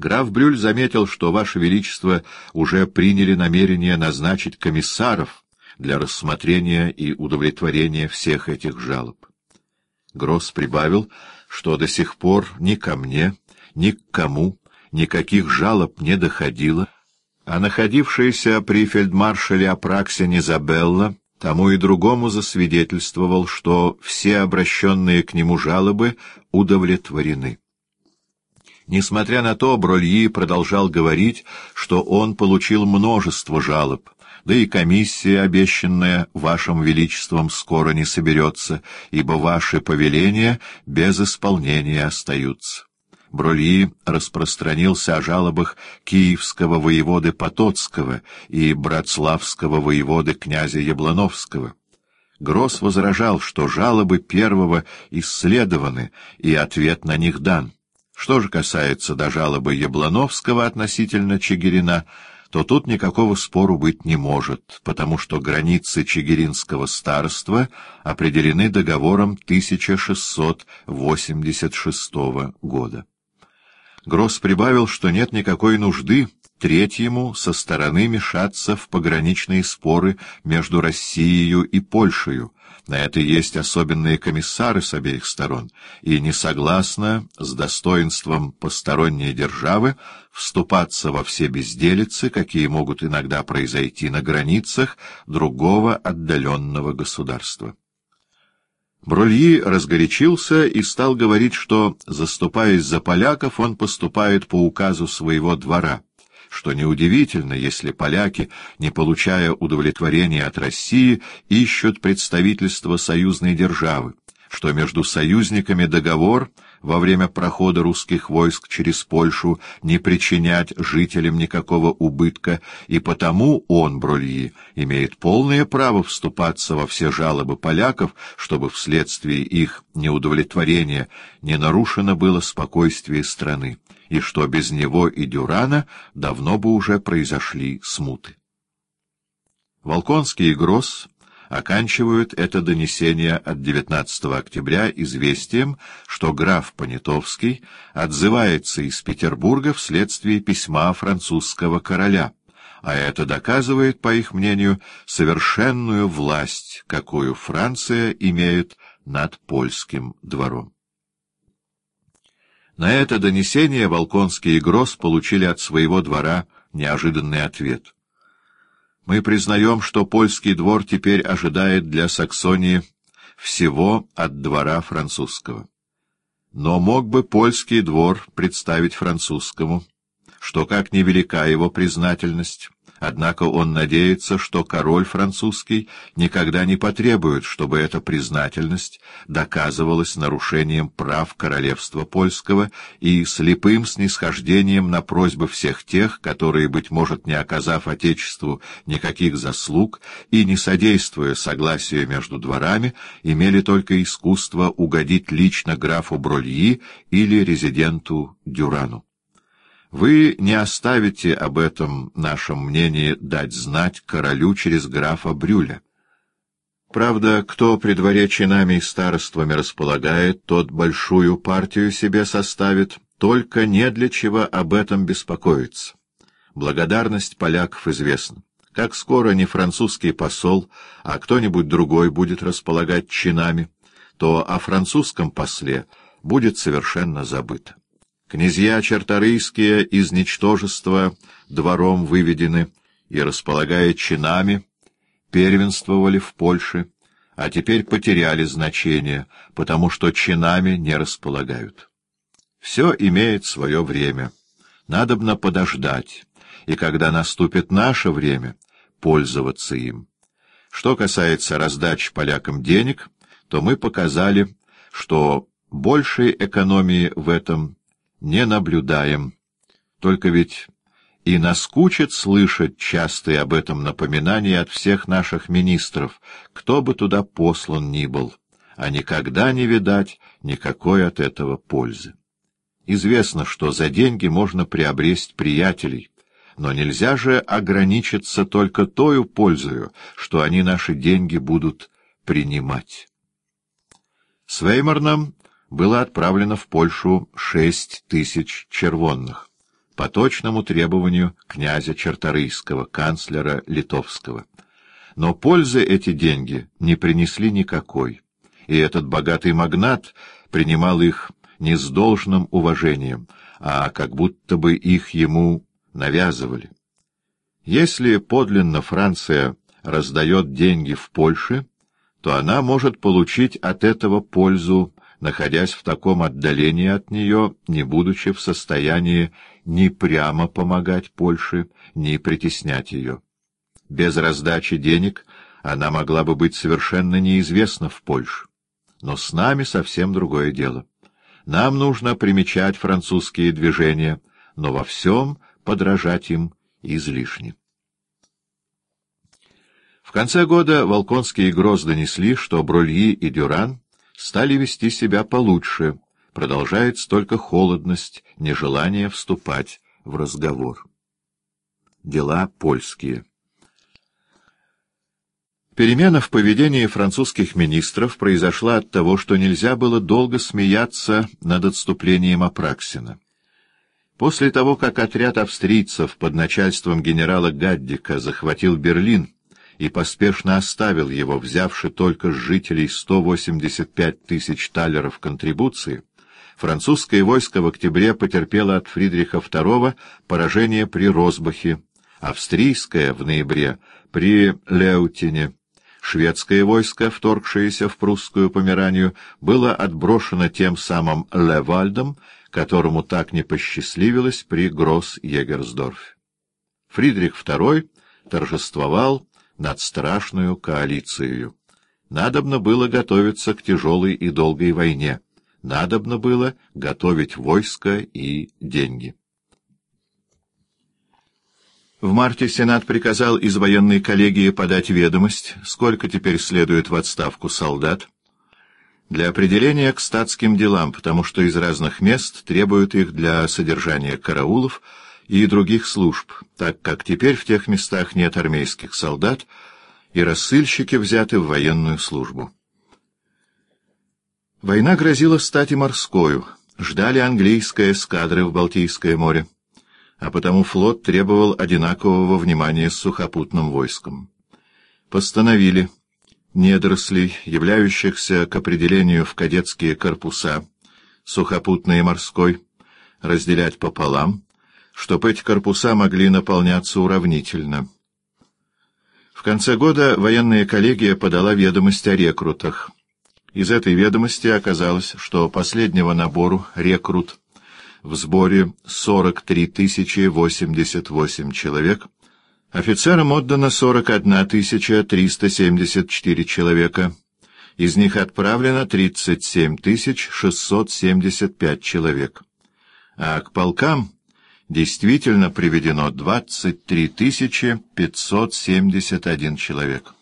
Граф Брюль заметил, что Ваше Величество уже приняли намерение назначить комиссаров для рассмотрения и удовлетворения всех этих жалоб. Гросс прибавил, что до сих пор ни ко мне, ни к кому никаких жалоб не доходило, а находившаяся при фельдмаршале Апраксе Низабелла тому и другому засвидетельствовал, что все обращенные к нему жалобы удовлетворены. Несмотря на то, Брольи продолжал говорить, что он получил множество жалоб, да и комиссия, обещанная вашим величеством, скоро не соберется, ибо ваши повеления без исполнения остаются. Брольи распространился о жалобах киевского воеводы Потоцкого и братславского воеводы князя Яблановского. Гросс возражал, что жалобы первого исследованы, и ответ на них дан. Что же касается до жалобы Яблановского относительно Чигирина, то тут никакого спору быть не может, потому что границы Чигиринского старства определены договором 1686 года. Гросс прибавил, что нет никакой нужды третьему со стороны мешаться в пограничные споры между Россией и Польшей, на это есть особенные комиссары с обеих сторон, и не согласно с достоинством посторонней державы вступаться во все безделицы, какие могут иногда произойти на границах другого отдаленного государства. Брульи разгорячился и стал говорить, что, заступаясь за поляков, он поступает по указу своего двора — что неудивительно, если поляки, не получая удовлетворения от России, ищут представительство союзной державы, что между союзниками договор во время прохода русских войск через Польшу не причинять жителям никакого убытка, и потому он, Брольи, имеет полное право вступаться во все жалобы поляков, чтобы вследствие их неудовлетворения не нарушено было спокойствие страны и что без него и Дюрана давно бы уже произошли смуты. Волконский и Гросс оканчивают это донесение от 19 октября известием, что граф Понятовский отзывается из Петербурга вследствие письма французского короля, а это доказывает, по их мнению, совершенную власть, какую Франция имеет над польским двором. На это донесение Волконский и Гросс получили от своего двора неожиданный ответ. Мы признаем, что польский двор теперь ожидает для Саксонии всего от двора французского. Но мог бы польский двор представить французскому, что как невелика его признательность, Однако он надеется, что король французский никогда не потребует, чтобы эта признательность доказывалась нарушением прав королевства польского и слепым снисхождением на просьбы всех тех, которые, быть может, не оказав Отечеству никаких заслуг и не содействуя согласию между дворами, имели только искусство угодить лично графу Брольи или резиденту Дюрану. Вы не оставите об этом нашем мнении дать знать королю через графа Брюля. Правда, кто при дворе чинами и староствами располагает, тот большую партию себе составит, только не для чего об этом беспокоиться. Благодарность поляков известна. Как скоро не французский посол, а кто-нибудь другой будет располагать чинами, то о французском после будет совершенно забыто. Князья черторийские из ничтожества двором выведены и, располагая чинами, первенствовали в Польше, а теперь потеряли значение, потому что чинами не располагают. Все имеет свое время. Надобно подождать, и когда наступит наше время, пользоваться им. Что касается раздачи полякам денег, то мы показали, что большей экономии в этом не наблюдаем. Только ведь и наскучит слышать частые об этом напоминания от всех наших министров, кто бы туда послан ни был, а никогда не видать никакой от этого пользы. Известно, что за деньги можно приобрести приятелей, но нельзя же ограничиться только тою пользою, что они наши деньги будут принимать. С Веймарном было отправлено в Польшу шесть тысяч червонных. по точному требованию князя Черторийского, канцлера Литовского. Но пользы эти деньги не принесли никакой, и этот богатый магнат принимал их не с должным уважением, а как будто бы их ему навязывали. Если подлинно Франция раздает деньги в Польше, то она может получить от этого пользу, находясь в таком отдалении от нее, не будучи в состоянии ни прямо помогать Польше, ни притеснять ее. Без раздачи денег она могла бы быть совершенно неизвестна в Польше. Но с нами совсем другое дело. Нам нужно примечать французские движения, но во всем подражать им излишне. В конце года Волконские гроз донесли, что Брульи и Дюран стали вести себя получше, продолжается только холодность, нежелание вступать в разговор. Дела польские. Перемена в поведении французских министров произошла от того, что нельзя было долго смеяться над отступлением Апраксина. После того, как отряд австрийцев под начальством генерала Гаддика захватил Берлин и поспешно оставил его, взявши только с жителей 185 тысяч талеров контрибуции, французское войско в октябре потерпело от Фридриха II поражение при Росбахе, австрийское в ноябре при Леутине, Шведское войско, вторгшееся в прусскую Померанию, было отброшено тем самым Левальдом, которому так не посчастливилось при Гросс-Егерсдорфе. Фридрих II торжествовал над страшную коалицией. Надобно было готовиться к тяжелой и долгой войне. Надобно было готовить войско и деньги. В марте Сенат приказал из военной коллегии подать ведомость, сколько теперь следует в отставку солдат, для определения к статским делам, потому что из разных мест требуют их для содержания караулов и других служб, так как теперь в тех местах нет армейских солдат, и рассыльщики взяты в военную службу. Война грозила стать и морскою, ждали английская эскадры в Балтийское море а потому флот требовал одинакового внимания с сухопутным войском. Постановили недорослей, являющихся к определению в кадетские корпуса, сухопутный и морской, разделять пополам, чтобы эти корпуса могли наполняться уравнительно. В конце года военная коллегия подала ведомость о рекрутах. Из этой ведомости оказалось, что последнего набору рекрут в сборе 43 088 человек, офицерам отдано 41 374 человека, из них отправлено 37 675 человек, а к полкам действительно приведено 23 571 человек.